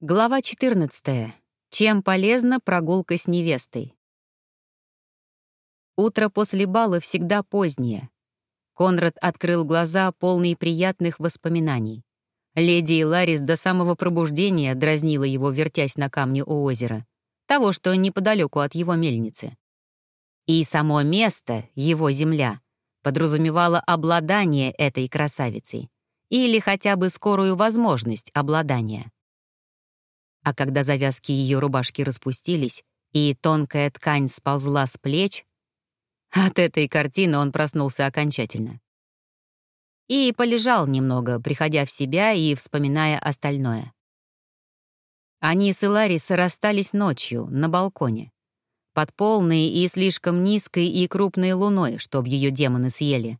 Глава 14. Чем полезна прогулка с невестой? Утро после бала всегда позднее. Конрад открыл глаза, полные приятных воспоминаний. Леди Иларис до самого пробуждения дразнила его, вертясь на камне у озера, того, что неподалеку от его мельницы. И само место, его земля, подразумевало обладание этой красавицей или хотя бы скорую возможность обладания. А когда завязки ее рубашки распустились, и тонкая ткань сползла с плеч, от этой картины он проснулся окончательно. И полежал немного, приходя в себя и вспоминая остальное. Они с Иларис расстались ночью на балконе, под полной и слишком низкой и крупной луной, чтоб ее демоны съели.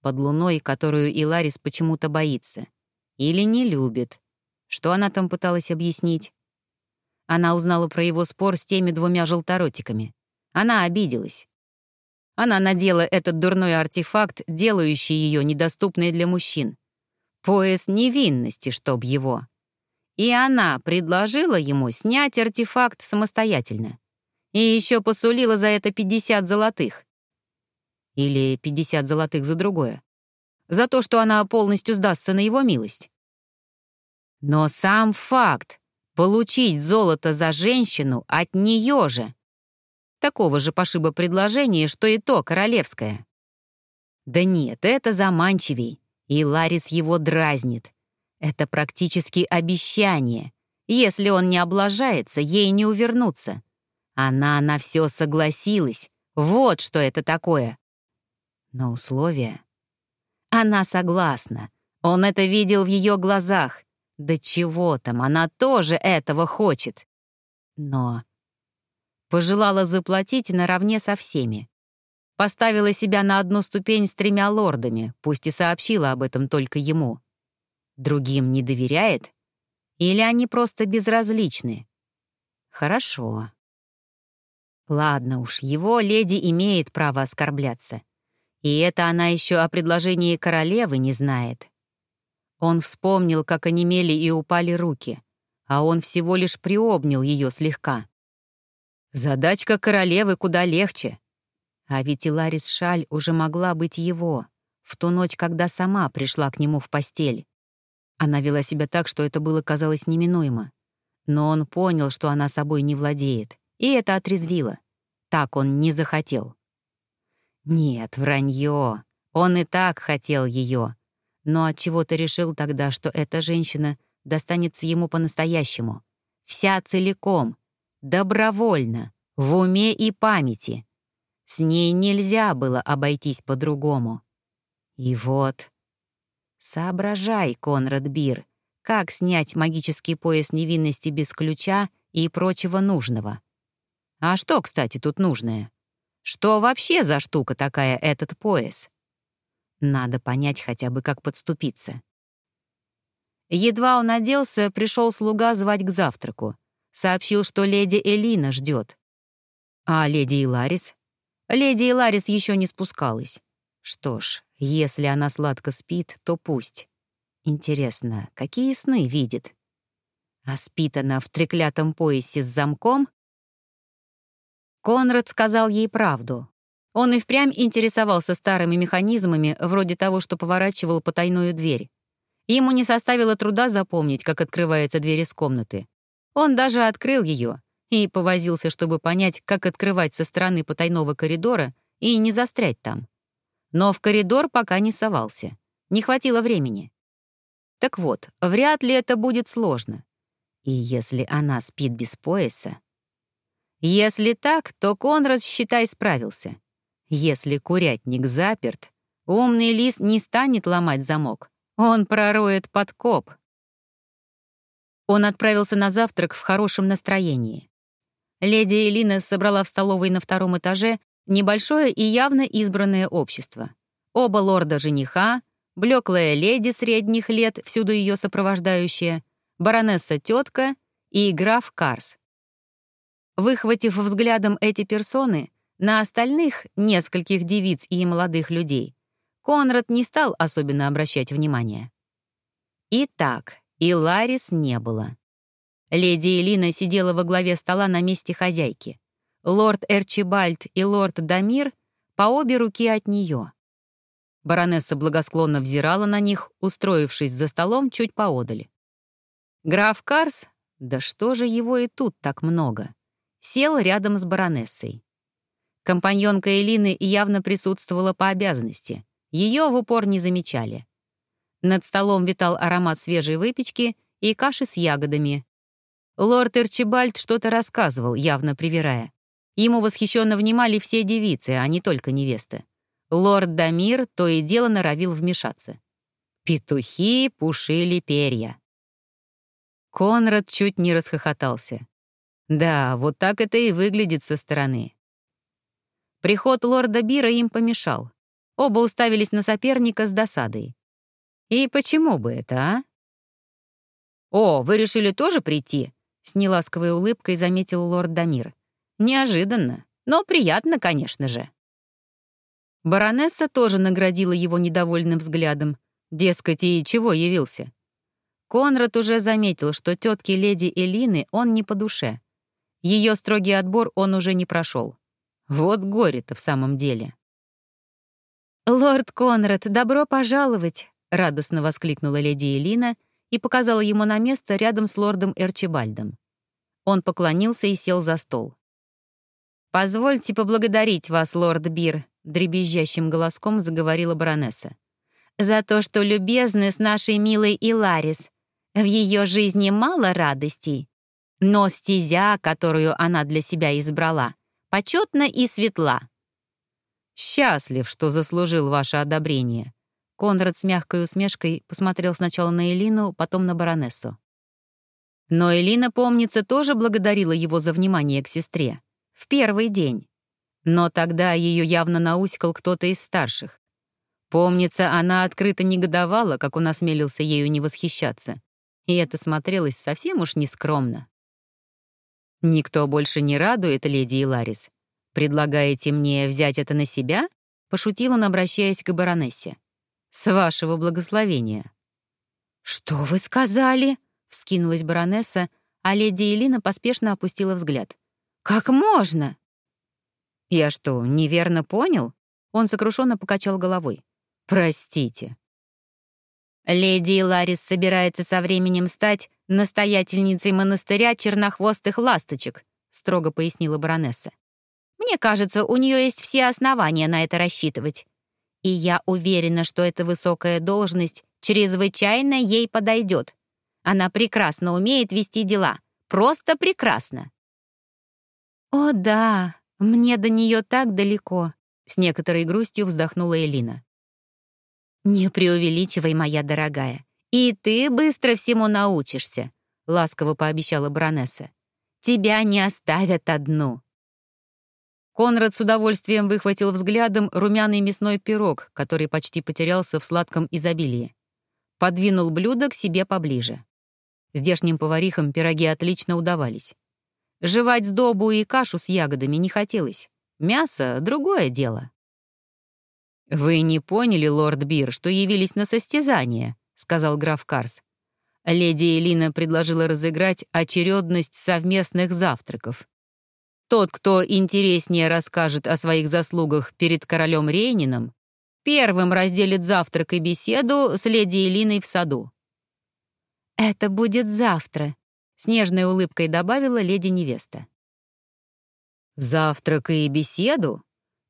Под луной, которую Иларис почему-то боится. Или не любит, что она там пыталась объяснить? Она узнала про его спор с теми двумя желторотиками. Она обиделась. Она надела этот дурной артефакт, делающий ее недоступной для мужчин. Пояс невинности, чтоб его. И она предложила ему снять артефакт самостоятельно. И еще посулила за это 50 золотых. Или 50 золотых за другое. За то, что она полностью сдастся на его милость. Но сам факт — получить золото за женщину от нее же. Такого же пошиба предложения, что и то королевское. Да нет, это заманчивей, и Ларис его дразнит. Это практически обещание. Если он не облажается, ей не увернуться. Она на все согласилась. Вот что это такое. Но условия... Она согласна. Он это видел в ее глазах. Да чего там, она тоже этого хочет. Но пожелала заплатить наравне со всеми. Поставила себя на одну ступень с тремя лордами, пусть и сообщила об этом только ему. Другим не доверяет? Или они просто безразличны? Хорошо. Ладно уж, его леди имеет право оскорбляться. И это она еще о предложении королевы не знает. Он вспомнил, как онемели и упали руки, а он всего лишь приобнял ее слегка. Задачка королевы куда легче. А ведь и Ларис Шаль уже могла быть его, в ту ночь, когда сама пришла к нему в постель. Она вела себя так, что это было казалось неминуемо. Но он понял, что она собой не владеет, и это отрезвило. Так он не захотел. Нет, вранье. Он и так хотел ее, но от чего то решил тогда, что эта женщина достанется ему по-настоящему. Вся целиком, добровольно, в уме и памяти. С ней нельзя было обойтись по-другому. И вот... Соображай, Конрад Бир, как снять магический пояс невинности без ключа и прочего нужного. А что, кстати, тут нужное? Что вообще за штука такая этот пояс? Надо понять хотя бы, как подступиться. Едва он оделся, пришел слуга звать к завтраку. Сообщил, что леди Элина ждет. А леди Иларис? Леди Иларис еще не спускалась. Что ж, если она сладко спит, то пусть. Интересно, какие сны видит? А спит она в треклятом поясе с замком? Конрад сказал ей правду. Он и впрямь интересовался старыми механизмами, вроде того, что поворачивал потайную дверь. Ему не составило труда запомнить, как открывается дверь из комнаты. Он даже открыл ее и повозился, чтобы понять, как открывать со стороны потайного коридора и не застрять там. Но в коридор пока не совался. Не хватило времени. Так вот, вряд ли это будет сложно. И если она спит без пояса... Если так, то Конрад, считай, справился. Если курятник заперт, умный лис не станет ломать замок. Он пророет подкоп. Он отправился на завтрак в хорошем настроении. Леди Элина собрала в столовой на втором этаже небольшое и явно избранное общество. Оба лорда-жениха, блеклая леди средних лет, всюду ее сопровождающая, баронесса-тетка и граф Карс. Выхватив взглядом эти персоны, на остальных, нескольких девиц и молодых людей, Конрад не стал особенно обращать внимания. Итак, и Ларис не было. Леди Элина сидела во главе стола на месте хозяйки. Лорд Эрчибальд и лорд Дамир по обе руки от нее. Баронесса благосклонно взирала на них, устроившись за столом чуть поодаль. Граф Карс, да что же его и тут так много, сел рядом с баронессой. Компаньонка Элины явно присутствовала по обязанности. Ее в упор не замечали. Над столом витал аромат свежей выпечки и каши с ягодами. Лорд Эрчибальд что-то рассказывал, явно привирая. Ему восхищенно внимали все девицы, а не только невесты. Лорд Дамир то и дело норовил вмешаться. Петухи пушили перья. Конрад чуть не расхохотался. Да, вот так это и выглядит со стороны. Приход лорда Бира им помешал. Оба уставились на соперника с досадой. И почему бы это, а? «О, вы решили тоже прийти?» — с неласковой улыбкой заметил лорд Дамир. «Неожиданно, но приятно, конечно же». Баронесса тоже наградила его недовольным взглядом. Дескать, и чего явился? Конрад уже заметил, что тетки леди Элины он не по душе. Ее строгий отбор он уже не прошел. Вот горе-то в самом деле. «Лорд Конрад, добро пожаловать!» — радостно воскликнула леди Элина и показала ему на место рядом с лордом Эрчибальдом. Он поклонился и сел за стол. «Позвольте поблагодарить вас, лорд Бир», — дребезжащим голоском заговорила баронесса. «За то, что любезны с нашей милой Иларис. В ее жизни мало радостей, но стезя, которую она для себя избрала, почетна и светла». «Счастлив, что заслужил ваше одобрение». Конрад с мягкой усмешкой посмотрел сначала на Элину, потом на баронессу. Но Элина, помнится, тоже благодарила его за внимание к сестре. В первый день. Но тогда ее явно науськал кто-то из старших. Помнится, она открыто негодовала, как он осмелился ею не восхищаться. И это смотрелось совсем уж нескромно. «Никто больше не радует, леди Иларис. Предлагаете мне взять это на себя?» — пошутила он, обращаясь к баронессе. «С вашего благословения». «Что вы сказали?» — вскинулась баронесса, а леди Элина поспешно опустила взгляд. «Как можно?» «Я что, неверно понял?» Он сокрушенно покачал головой. «Простите». «Леди Ларис собирается со временем стать настоятельницей монастыря чернохвостых ласточек», строго пояснила баронесса. «Мне кажется, у нее есть все основания на это рассчитывать. И я уверена, что эта высокая должность чрезвычайно ей подойдет. Она прекрасно умеет вести дела. Просто прекрасно». «О, да, мне до нее так далеко», — с некоторой грустью вздохнула Элина. «Не преувеличивай, моя дорогая. И ты быстро всему научишься», — ласково пообещала баронесса. «Тебя не оставят одну». Конрад с удовольствием выхватил взглядом румяный мясной пирог, который почти потерялся в сладком изобилии. Подвинул блюдо к себе поближе. Здешним поварихам пироги отлично удавались. Жевать сдобу и кашу с ягодами не хотелось. Мясо — другое дело. «Вы не поняли, лорд Бир, что явились на состязание», — сказал граф Карс. Леди Элина предложила разыграть очередность совместных завтраков. Тот, кто интереснее расскажет о своих заслугах перед королем Рейнином, первым разделит завтрак и беседу с леди Элиной в саду. «Это будет завтра», с нежной улыбкой добавила леди-невеста. «Завтрак и беседу?»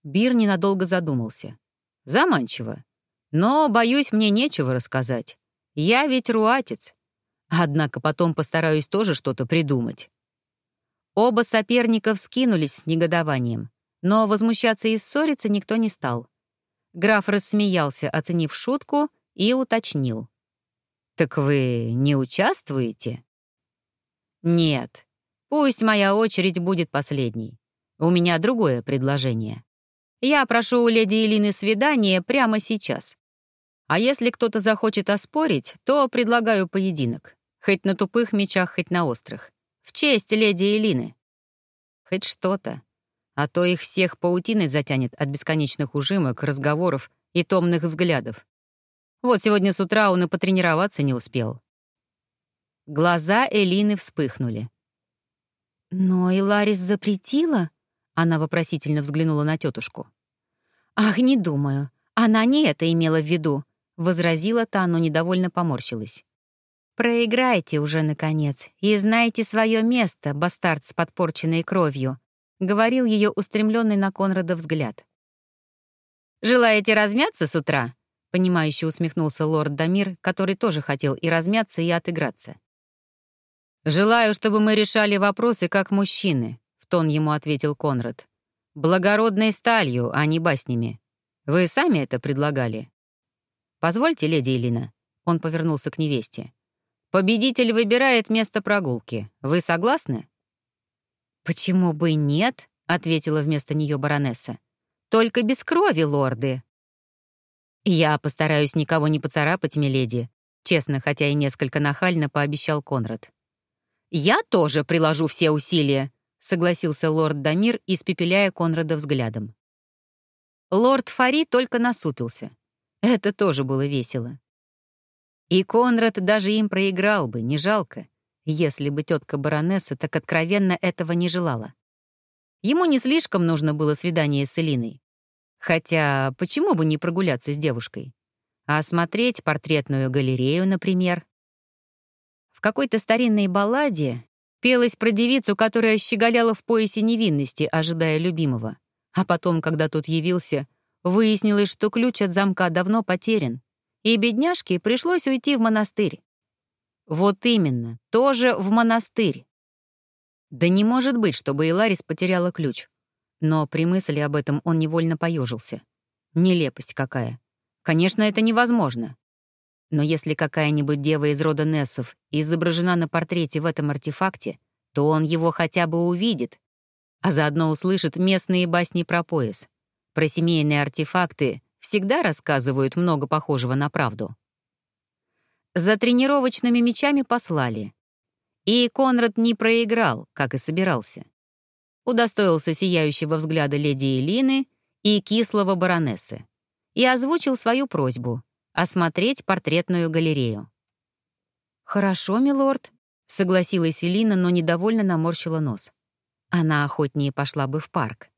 Бир ненадолго задумался. «Заманчиво. Но, боюсь, мне нечего рассказать. Я ведь руатец. Однако потом постараюсь тоже что-то придумать». Оба соперника вскинулись с негодованием, но возмущаться и ссориться никто не стал. Граф рассмеялся, оценив шутку, и уточнил. «Так вы не участвуете?» «Нет, пусть моя очередь будет последней. У меня другое предложение. Я прошу у леди Элины свидание прямо сейчас. А если кто-то захочет оспорить, то предлагаю поединок. Хоть на тупых мечах, хоть на острых. В честь леди Элины. Хоть что-то. А то их всех паутиной затянет от бесконечных ужимок, разговоров и томных взглядов. Вот сегодня с утра он и потренироваться не успел. Глаза Элины вспыхнули. «Но и Ларис запретила?» Она вопросительно взглянула на тетушку. «Ах, не думаю. Она не это имела в виду», — возразила та, но недовольно поморщилась. «Проиграйте уже, наконец, и знайте свое место, бастард с подпорченной кровью», — говорил ее устремленный на Конрада взгляд. «Желаете размяться с утра?» — понимающе усмехнулся лорд Дамир, который тоже хотел и размяться, и отыграться. «Желаю, чтобы мы решали вопросы как мужчины», — в тон ему ответил Конрад. «Благородной сталью, а не баснями. Вы сами это предлагали?» «Позвольте, леди Элина», — он повернулся к невесте. «Победитель выбирает место прогулки. Вы согласны?» «Почему бы нет?» — ответила вместо нее баронесса. «Только без крови, лорды». «Я постараюсь никого не поцарапать, миледи», — честно, хотя и несколько нахально пообещал Конрад. «Я тоже приложу все усилия», — согласился лорд Дамир, испепеляя Конрада взглядом. Лорд Фари только насупился. Это тоже было весело. И Конрад даже им проиграл бы, не жалко, если бы тетка баронесса так откровенно этого не желала. Ему не слишком нужно было свидание с Элиной. Хотя почему бы не прогуляться с девушкой? А осмотреть портретную галерею, например какой-то старинной балладе пелось про девицу, которая щеголяла в поясе невинности, ожидая любимого. А потом, когда тот явился, выяснилось, что ключ от замка давно потерян, и бедняжке пришлось уйти в монастырь. Вот именно, тоже в монастырь. Да не может быть, чтобы Иларис потеряла ключ. Но при мысли об этом он невольно поежился. Нелепость какая. Конечно, это невозможно. Но если какая-нибудь дева из рода Нессов изображена на портрете в этом артефакте, то он его хотя бы увидит, а заодно услышит местные басни про пояс. Про семейные артефакты всегда рассказывают много похожего на правду. За тренировочными мечами послали. И Конрад не проиграл, как и собирался. Удостоился сияющего взгляда леди Элины и кислого баронессы. И озвучил свою просьбу осмотреть портретную галерею. «Хорошо, милорд», — согласилась Элина, но недовольно наморщила нос. Она охотнее пошла бы в парк.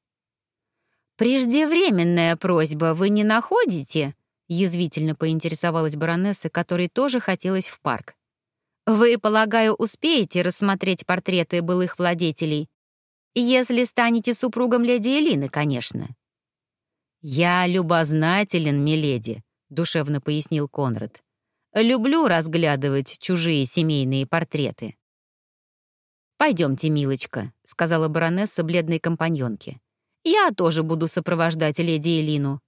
«Преждевременная просьба вы не находите?» — язвительно поинтересовалась баронесса, которой тоже хотелось в парк. «Вы, полагаю, успеете рассмотреть портреты былых владетелей? Если станете супругом леди Элины, конечно». «Я любознателен, миледи», душевно пояснил Конрад. «Люблю разглядывать чужие семейные портреты». «Пойдемте, милочка», — сказала баронесса бледной компаньонке. «Я тоже буду сопровождать леди Элину.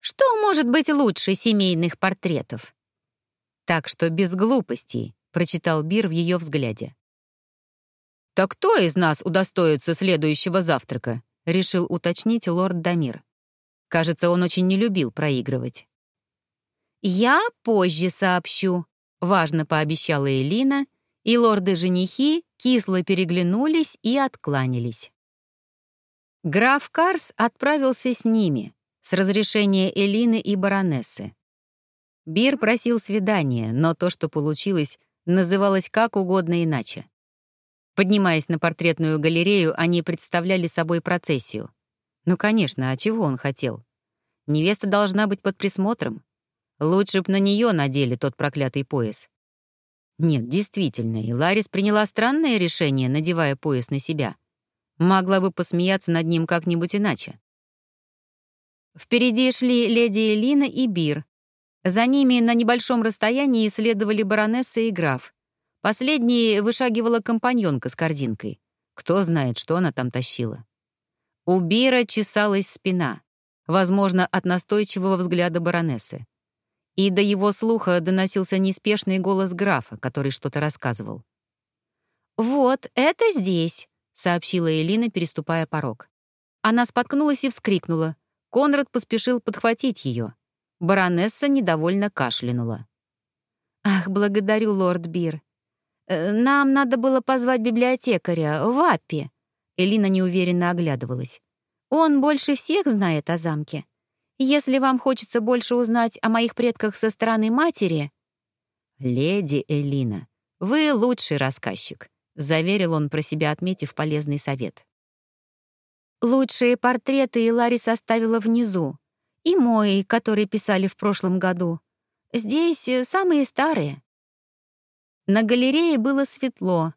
Что может быть лучше семейных портретов?» «Так что без глупостей», — прочитал Бир в ее взгляде. «Так кто из нас удостоится следующего завтрака?» — решил уточнить лорд Дамир. Кажется, он очень не любил проигрывать. «Я позже сообщу», — важно пообещала Элина, и лорды-женихи кисло переглянулись и откланялись. Граф Карс отправился с ними, с разрешения Элины и баронессы. Бир просил свидания, но то, что получилось, называлось как угодно иначе. Поднимаясь на портретную галерею, они представляли собой процессию. Ну, конечно, а чего он хотел? Невеста должна быть под присмотром. Лучше б на нее надели тот проклятый пояс. Нет, действительно, и Ларис приняла странное решение, надевая пояс на себя. Могла бы посмеяться над ним как-нибудь иначе. Впереди шли леди Элина и Бир. За ними на небольшом расстоянии следовали баронесса и граф. Последней вышагивала компаньонка с корзинкой. Кто знает, что она там тащила. У Бира чесалась спина, возможно, от настойчивого взгляда баронессы и до его слуха доносился неспешный голос графа, который что-то рассказывал. «Вот, это здесь», — сообщила Элина, переступая порог. Она споткнулась и вскрикнула. Конрад поспешил подхватить ее. Баронесса недовольно кашлянула. «Ах, благодарю, лорд Бир. Э, нам надо было позвать библиотекаря, Ваппи». Элина неуверенно оглядывалась. «Он больше всех знает о замке. Если вам хочется больше узнать о моих предках со стороны матери...» «Леди Элина, Вы лучший рассказчик», — заверил он про себя, отметив полезный совет. «Лучшие портреты Илари составила внизу. И мой, который писали в прошлом году. Здесь э, самые старые». На галерее было светло,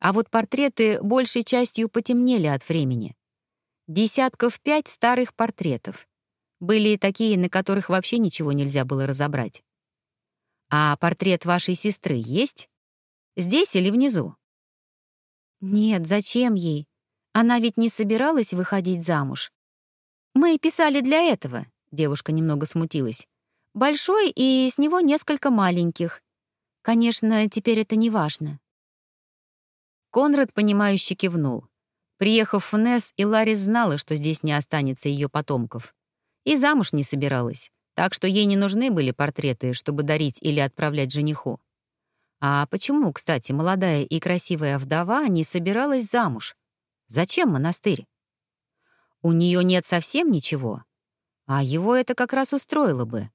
а вот портреты большей частью потемнели от времени. Десятков пять старых портретов. Были и такие, на которых вообще ничего нельзя было разобрать. «А портрет вашей сестры есть? Здесь или внизу?» «Нет, зачем ей? Она ведь не собиралась выходить замуж. Мы писали для этого», — девушка немного смутилась. «Большой и с него несколько маленьких. Конечно, теперь это не важно». Конрад, понимающе кивнул. Приехав в Несс, Иларис знала, что здесь не останется ее потомков. И замуж не собиралась, так что ей не нужны были портреты, чтобы дарить или отправлять жениху. А почему, кстати, молодая и красивая вдова не собиралась замуж? Зачем монастырь? У нее нет совсем ничего. А его это как раз устроило бы.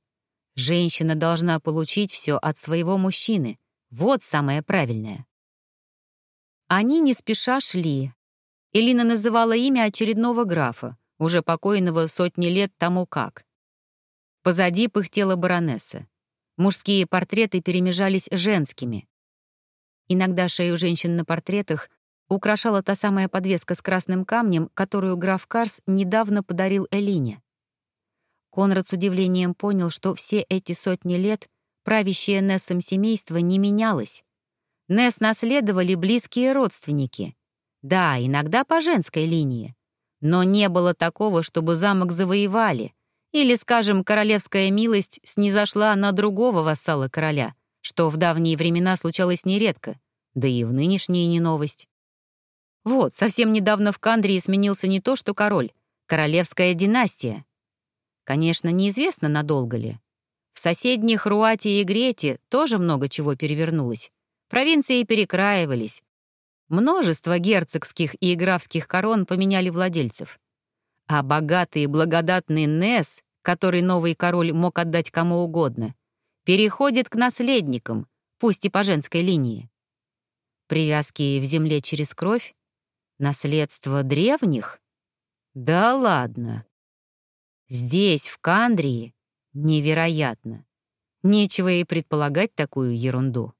Женщина должна получить все от своего мужчины. Вот самое правильное. Они не спеша шли. Элина называла имя очередного графа, уже покойного сотни лет тому как. Позади пыхтела баронесса. Мужские портреты перемежались женскими. Иногда шею женщин на портретах украшала та самая подвеска с красным камнем, которую граф Карс недавно подарил Элине. Конрад с удивлением понял, что все эти сотни лет правящее Нессом семейство не менялось. Несс наследовали близкие родственники. Да, иногда по женской линии. Но не было такого, чтобы замок завоевали. Или, скажем, королевская милость снизошла на другого вассала короля, что в давние времена случалось нередко, да и в нынешние не новость. Вот, совсем недавно в Кандрии сменился не то что король, королевская династия. Конечно, неизвестно, надолго ли. В соседних Руате и Грете тоже много чего перевернулось. Провинции перекраивались. Множество герцогских и графских корон поменяли владельцев. А богатый и благодатный Нес, который новый король мог отдать кому угодно, переходит к наследникам, пусть и по женской линии. Привязки в земле через кровь? Наследство древних? Да ладно. Здесь, в Кандрии, невероятно. Нечего и предполагать такую ерунду.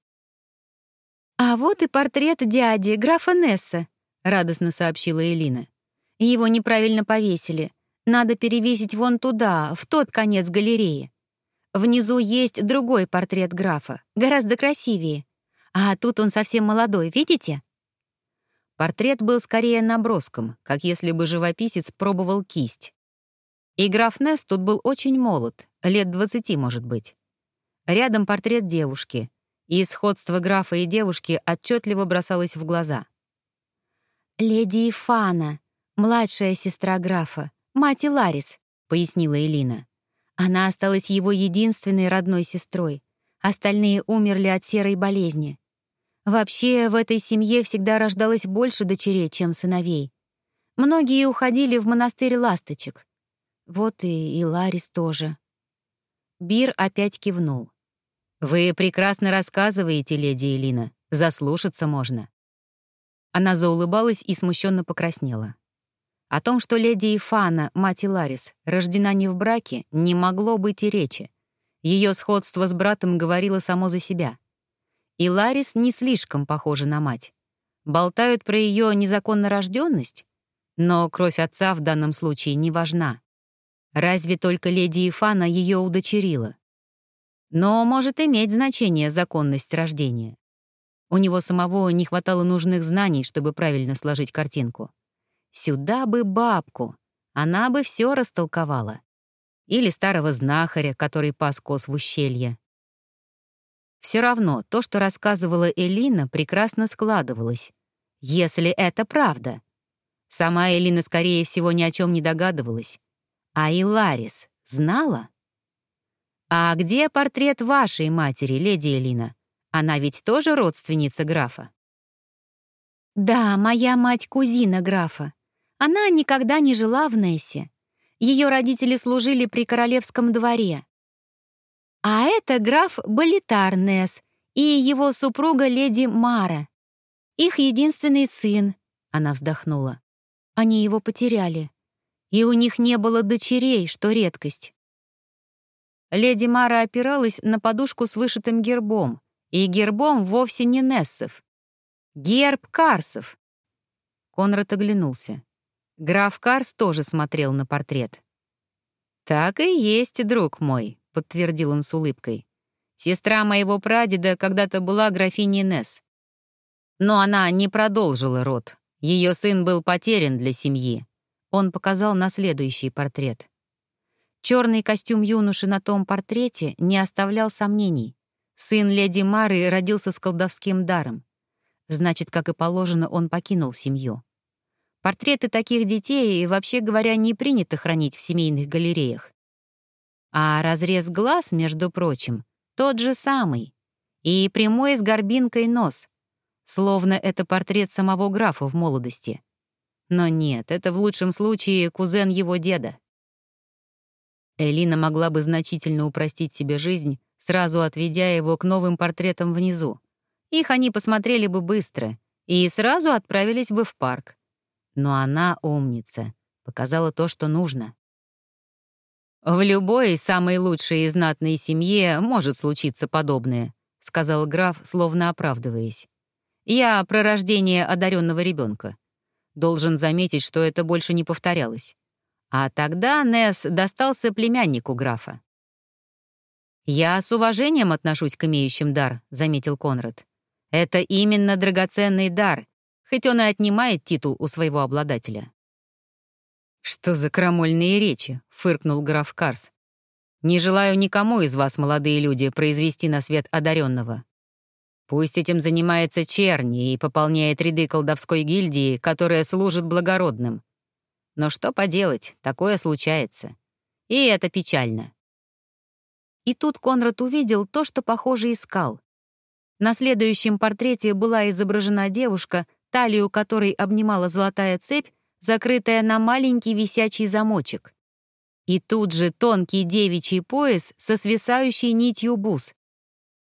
«А вот и портрет дяди, графа Несса», — радостно сообщила Элина. «Его неправильно повесили. Надо перевесить вон туда, в тот конец галереи. Внизу есть другой портрет графа, гораздо красивее. А тут он совсем молодой, видите?» Портрет был скорее наброском, как если бы живописец пробовал кисть. И граф Несс тут был очень молод, лет двадцати, может быть. Рядом портрет девушки, и сходство графа и девушки отчетливо бросалось в глаза. «Леди Ифана, младшая сестра графа, мать Ларис», — пояснила Элина. Она осталась его единственной родной сестрой. Остальные умерли от серой болезни. Вообще, в этой семье всегда рождалось больше дочерей, чем сыновей. Многие уходили в монастырь ласточек. Вот и, и Ларис тоже. Бир опять кивнул. «Вы прекрасно рассказываете, леди Элина. Заслушаться можно». Она заулыбалась и смущенно покраснела. О том, что леди Ифана, мать Иларис, рождена не в браке, не могло быть и речи. Ее сходство с братом говорило само за себя. И Ларис не слишком похожа на мать. Болтают про ее незаконно рожденность, но кровь отца в данном случае не важна. Разве только леди Ифана ее удочерила? Но может иметь значение законность рождения. У него самого не хватало нужных знаний, чтобы правильно сложить картинку. Сюда бы бабку, она бы все растолковала. Или старого знахаря, который пас коз в ущелье. Все равно то, что рассказывала Элина, прекрасно складывалось. Если это правда. Сама Элина, скорее всего, ни о чем не догадывалась. А Иларис знала? «А где портрет вашей матери, леди Элина? Она ведь тоже родственница графа?» «Да, моя мать — кузина графа. Она никогда не жила в Нессе. Ее родители служили при королевском дворе. А это граф Болитар Несс и его супруга леди Мара. Их единственный сын, она вздохнула. Они его потеряли. И у них не было дочерей, что редкость. Леди Мара опиралась на подушку с вышитым гербом, и гербом вовсе не Нессов. Герб Карсов. Конрад оглянулся. Граф Карс тоже смотрел на портрет. «Так и есть, друг мой», — подтвердил он с улыбкой. «Сестра моего прадеда когда-то была графиней Несс. Но она не продолжила род. Ее сын был потерян для семьи. Он показал на следующий портрет. Черный костюм юноши на том портрете не оставлял сомнений. Сын леди Мары родился с колдовским даром. Значит, как и положено, он покинул семью. Портреты таких детей, вообще говоря, не принято хранить в семейных галереях. А разрез глаз, между прочим, тот же самый. И прямой с горбинкой нос. Словно это портрет самого графа в молодости. Но нет, это в лучшем случае кузен его деда. Элина могла бы значительно упростить себе жизнь, сразу отведя его к новым портретам внизу. Их они посмотрели бы быстро и сразу отправились бы в парк. Но она умница, показала то, что нужно. «В любой самой лучшей и знатной семье может случиться подобное», — сказал граф, словно оправдываясь. «Я про рождение одаренного ребенка. Должен заметить, что это больше не повторялось. А тогда Несс достался племяннику графа. «Я с уважением отношусь к имеющим дар», — заметил Конрад. «Это именно драгоценный дар, хоть он и отнимает титул у своего обладателя». «Что за крамольные речи?» — фыркнул граф Карс. «Не желаю никому из вас, молодые люди, произвести на свет одаренного. Пусть этим занимается черни и пополняет ряды колдовской гильдии, которая служит благородным. Но что поделать, такое случается. И это печально. И тут Конрад увидел то, что, похоже, искал. На следующем портрете была изображена девушка, талию которой обнимала золотая цепь, закрытая на маленький висячий замочек. И тут же тонкий девичий пояс со свисающей нитью бус.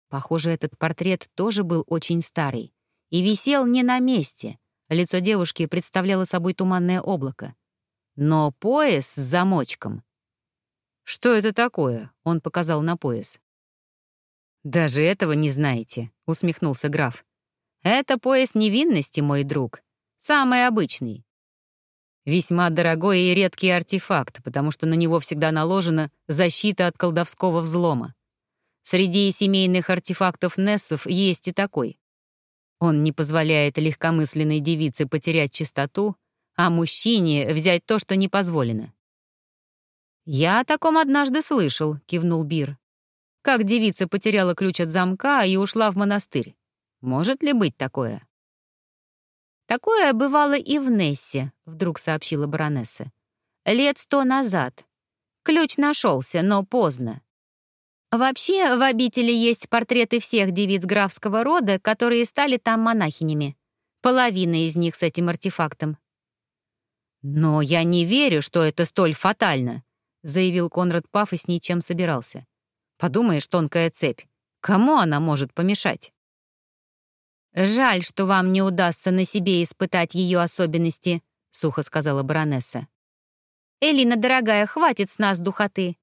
Похоже, этот портрет тоже был очень старый и висел не на месте. Лицо девушки представляло собой туманное облако. Но пояс с замочком «Что это такое?» — он показал на пояс. «Даже этого не знаете», — усмехнулся граф. «Это пояс невинности, мой друг. Самый обычный. Весьма дорогой и редкий артефакт, потому что на него всегда наложена защита от колдовского взлома. Среди семейных артефактов Нессов есть и такой. Он не позволяет легкомысленной девице потерять чистоту, а мужчине взять то, что не позволено. «Я о таком однажды слышал», — кивнул Бир. «Как девица потеряла ключ от замка и ушла в монастырь. Может ли быть такое?» «Такое бывало и в Нессе», — вдруг сообщила баронесса. «Лет сто назад. Ключ нашелся, но поздно. Вообще, в обители есть портреты всех девиц графского рода, которые стали там монахинями. Половина из них с этим артефактом». «Но я не верю, что это столь фатально», — заявил Конрад пафосней, чем собирался. «Подумаешь, тонкая цепь. Кому она может помешать?» «Жаль, что вам не удастся на себе испытать ее особенности», — сухо сказала баронесса. «Элина, дорогая, хватит с нас духоты.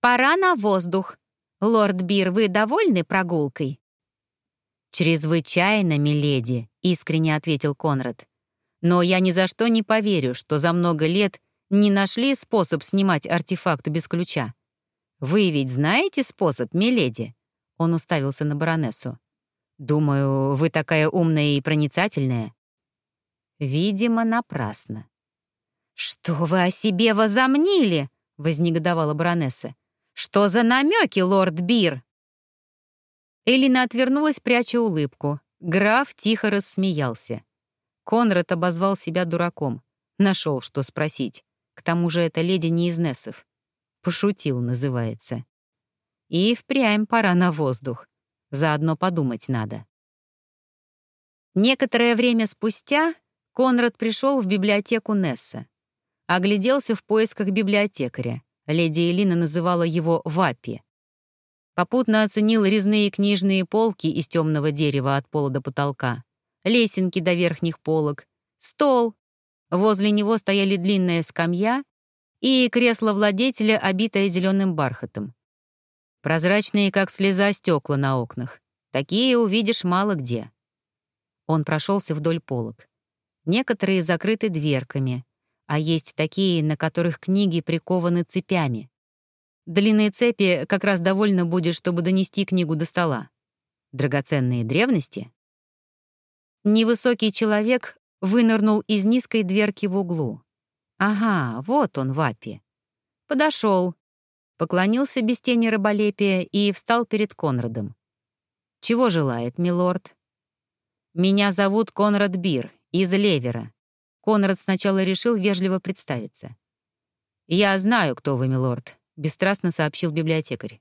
Пора на воздух. Лорд Бир, вы довольны прогулкой?» «Чрезвычайно, миледи», — искренне ответил Конрад. «Но я ни за что не поверю, что за много лет не нашли способ снимать артефакт без ключа. Вы ведь знаете способ, миледи?» Он уставился на баронессу. «Думаю, вы такая умная и проницательная». Видимо, напрасно. «Что вы о себе возомнили?» — вознегодовала баронесса. «Что за намеки, лорд Бир?» Элина отвернулась, пряча улыбку. Граф тихо рассмеялся. Конрад обозвал себя дураком. Нашел, что спросить. К тому же эта леди не из Нессов. Пошутил, называется. И впрямь пора на воздух. Заодно подумать надо. Некоторое время спустя Конрад пришел в библиотеку Несса. Огляделся в поисках библиотекаря. Леди Элина называла его Вапи. Попутно оценил резные книжные полки из темного дерева от пола до потолка, лесенки до верхних полок, стол. Возле него стояли длинная скамья и кресло владетеля, обитое зеленым бархатом. Прозрачные, как слеза, стекла на окнах. Такие увидишь мало где. Он прошелся вдоль полок. Некоторые закрыты дверками, а есть такие, на которых книги прикованы цепями. Длинные цепи как раз довольно будет, чтобы донести книгу до стола. Драгоценные древности? Невысокий человек вынырнул из низкой дверки в углу. Ага, вот он, Вапи. Подошел, поклонился без тени раболепия и встал перед Конрадом. «Чего желает, милорд?» «Меня зовут Конрад Бир, из Левера». Конрад сначала решил вежливо представиться. «Я знаю, кто вы, милорд», — бесстрастно сообщил библиотекарь.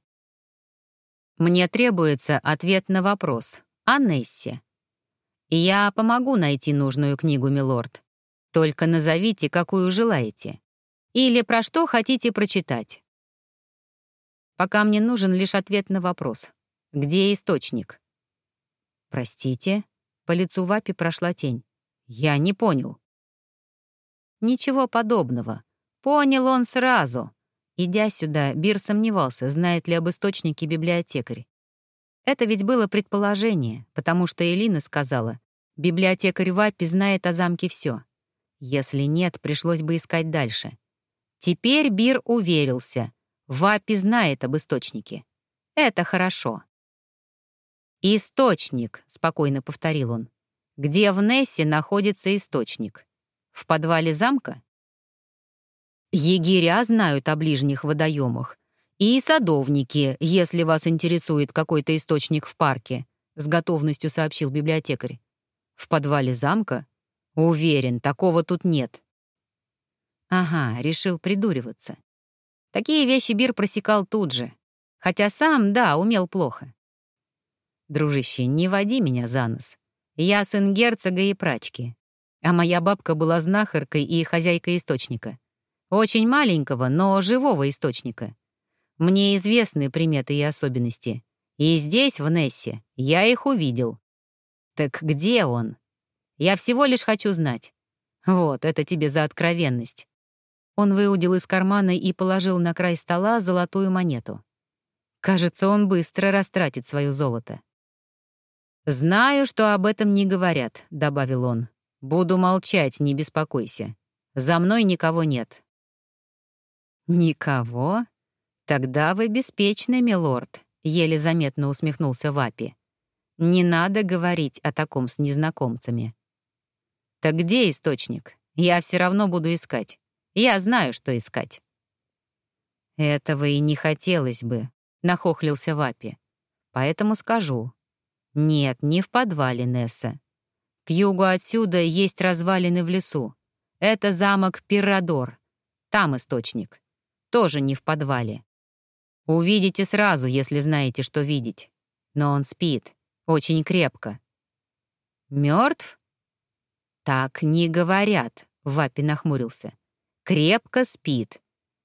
«Мне требуется ответ на вопрос. О. Я помогу найти нужную книгу, милорд. Только назовите, какую желаете. Или про что хотите прочитать. Пока мне нужен лишь ответ на вопрос. Где источник? Простите, по лицу Вапи прошла тень. Я не понял. Ничего подобного. Понял он сразу. Идя сюда, Бир сомневался, знает ли об источнике библиотекарь. Это ведь было предположение, потому что Элина сказала, библиотекарь Вапи знает о замке все. Если нет, пришлось бы искать дальше. Теперь Бир уверился. Вапи знает об источнике. Это хорошо. «Источник», — спокойно повторил он. «Где в Нессе находится источник? В подвале замка?» Егеря знают о ближних водоемах. И садовники, если вас интересует какой-то источник в парке, с готовностью сообщил библиотекарь. В подвале замка? Уверен, такого тут нет. Ага, решил придуриваться. Такие вещи Бир просекал тут же. Хотя сам, да, умел плохо. «Дружище, не води меня за нос. Я сын герцога и прачки. А моя бабка была знахаркой и хозяйкой источника. Очень маленького, но живого источника. Мне известны приметы и особенности. И здесь, в Нессе, я их увидел. Так где он? Я всего лишь хочу знать. Вот, это тебе за откровенность. Он выудил из кармана и положил на край стола золотую монету. Кажется, он быстро растратит свое золото. «Знаю, что об этом не говорят», — добавил он. «Буду молчать, не беспокойся. За мной никого нет». «Никого? Тогда вы беспечны, милорд», — еле заметно усмехнулся Вапи. «Не надо говорить о таком с незнакомцами». «Так где источник? Я все равно буду искать. Я знаю, что искать». «Этого и не хотелось бы», — нахохлился Вапи. «Поэтому скажу. Нет, не в подвале Несса. К югу отсюда есть развалины в лесу. Это замок Пирадор. Там источник. Тоже не в подвале. Увидите сразу, если знаете, что видеть. Но он спит. Очень крепко. Мертв? Так не говорят, Вапи нахмурился. Крепко спит.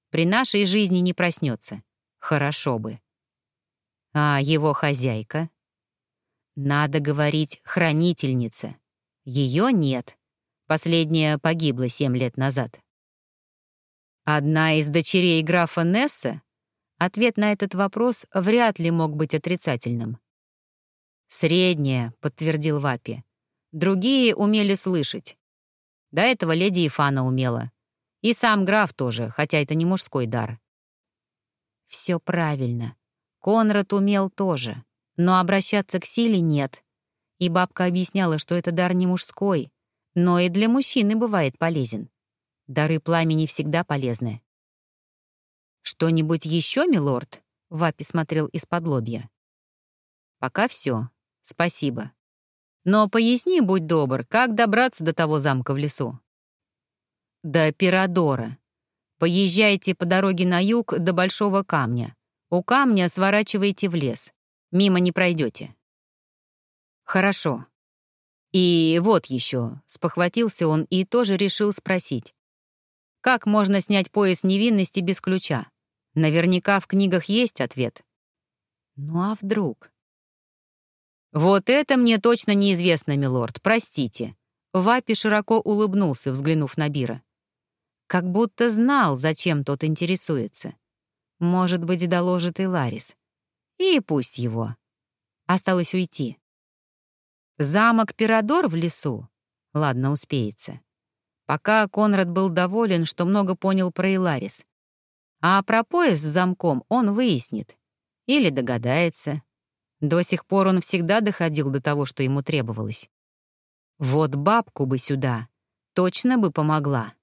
При нашей жизни не проснется. Хорошо бы. А его хозяйка? Надо говорить «хранительница». Ее нет. Последняя погибла семь лет назад. Одна из дочерей графа Несса? Ответ на этот вопрос вряд ли мог быть отрицательным. «Средняя», — подтвердил Вапи. «Другие умели слышать. До этого леди Ифана умела. И сам граф тоже, хотя это не мужской дар. Все правильно. Конрад умел тоже, но обращаться к силе нет. И бабка объясняла, что это дар не мужской, но и для мужчины бывает полезен. Дары пламени всегда полезны. «Что-нибудь еще, милорд?» — Вапи смотрел из-под лобья. «Пока все. Спасибо. Но поясни, будь добр, как добраться до того замка в лесу?» до Пирадора. Поезжайте по дороге на юг до Большого камня. У камня сворачивайте в лес. Мимо не пройдете. Хорошо. И вот еще, спохватился он и тоже решил спросить. Как можно снять пояс невинности без ключа? Наверняка в книгах есть ответ. Ну а вдруг? «Вот это мне точно неизвестно, милорд, простите». Вапи широко улыбнулся, взглянув на Бира. Как будто знал, зачем тот интересуется. Может быть, доложит и Ларис. И пусть его. Осталось уйти. Замок Пирадор в лесу? Ладно, успеется. Пока Конрад был доволен, что много понял про Иларис. А про пояс с замком он выяснит. Или догадается. До сих пор он всегда доходил до того, что ему требовалось. Вот бабку бы сюда. Точно бы помогла.